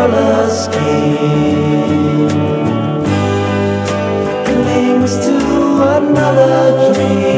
color clings to another dream.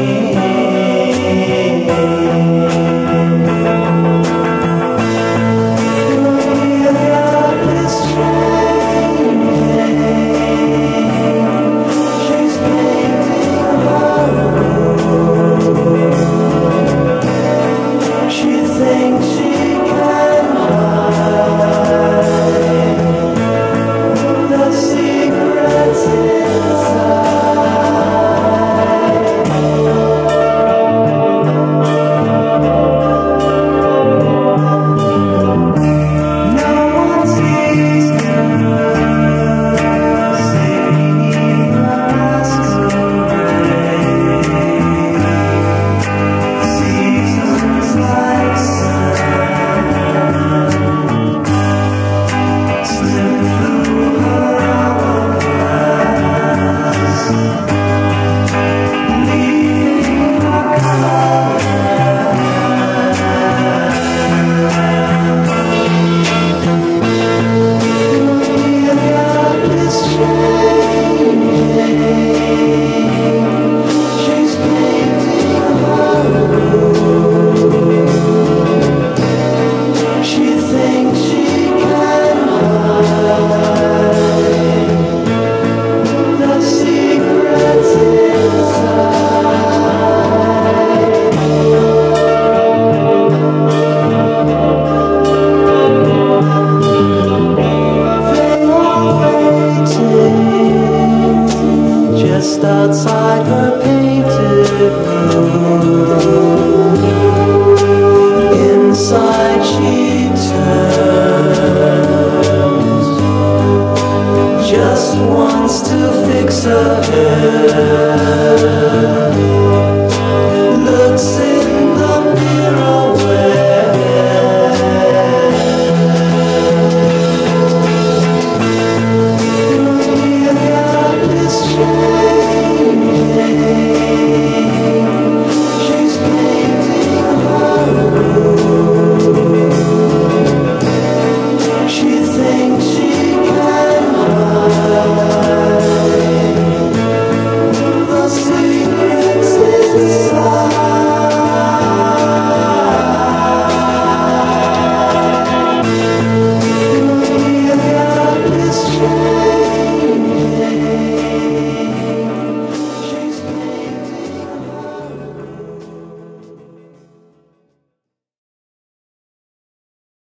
outside her painted room. Inside she turns, just wants to fix her hair.